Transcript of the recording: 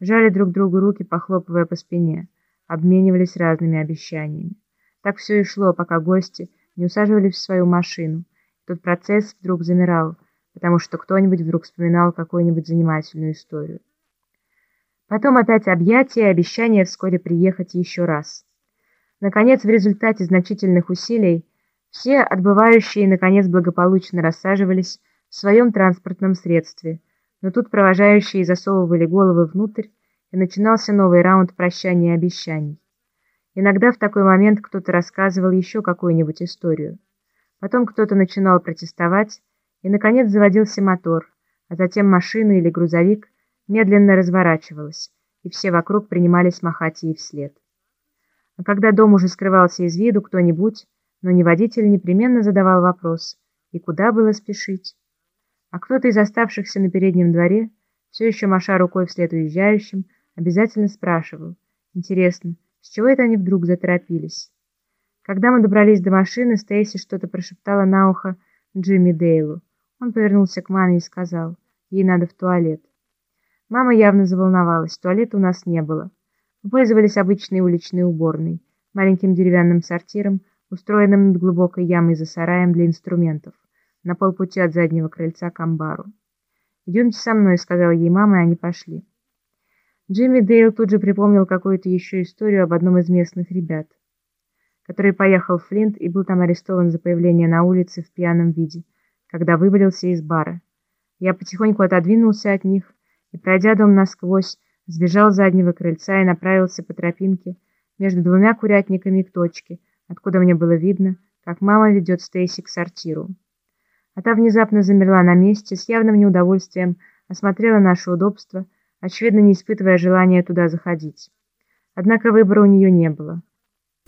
жали друг другу руки, похлопывая по спине, обменивались разными обещаниями. Так все и шло, пока гости не усаживались в свою машину. Тот процесс вдруг замирал, потому что кто-нибудь вдруг вспоминал какую-нибудь занимательную историю. Потом опять объятия и обещание вскоре приехать еще раз. Наконец, в результате значительных усилий, все отбывающие, наконец, благополучно рассаживались в своем транспортном средстве, но тут провожающие засовывали головы внутрь, и начинался новый раунд прощания и обещаний. Иногда в такой момент кто-то рассказывал еще какую-нибудь историю. Потом кто-то начинал протестовать, и, наконец, заводился мотор, а затем машина или грузовик медленно разворачивалась, и все вокруг принимались махать ей вслед. А когда дом уже скрывался из виду, кто-нибудь, но не водитель, непременно задавал вопрос, и куда было спешить? А кто-то из оставшихся на переднем дворе, все еще маша рукой вслед уезжающим, обязательно спрашивал, интересно, с чего это они вдруг заторопились? Когда мы добрались до машины, Стейси что-то прошептала на ухо Джимми Дейлу. Он повернулся к маме и сказал, ей надо в туалет. Мама явно заволновалась, туалета у нас не было. Пользовались обычной уличной уборной, маленьким деревянным сортиром, устроенным над глубокой ямой за сараем для инструментов, на полпути от заднего крыльца к амбару. «Идемте со мной», — сказала ей мама, и они пошли. Джимми Дейл тут же припомнил какую-то еще историю об одном из местных ребят, который поехал в Флинт и был там арестован за появление на улице в пьяном виде, когда выбрался из бара. Я потихоньку отодвинулся от них и, пройдя дом насквозь, сбежал с заднего крыльца и направился по тропинке между двумя курятниками к точке, откуда мне было видно, как мама ведет Стейси к сортиру. А та внезапно замерла на месте, с явным неудовольствием осмотрела наше удобство, очевидно, не испытывая желания туда заходить. Однако выбора у нее не было.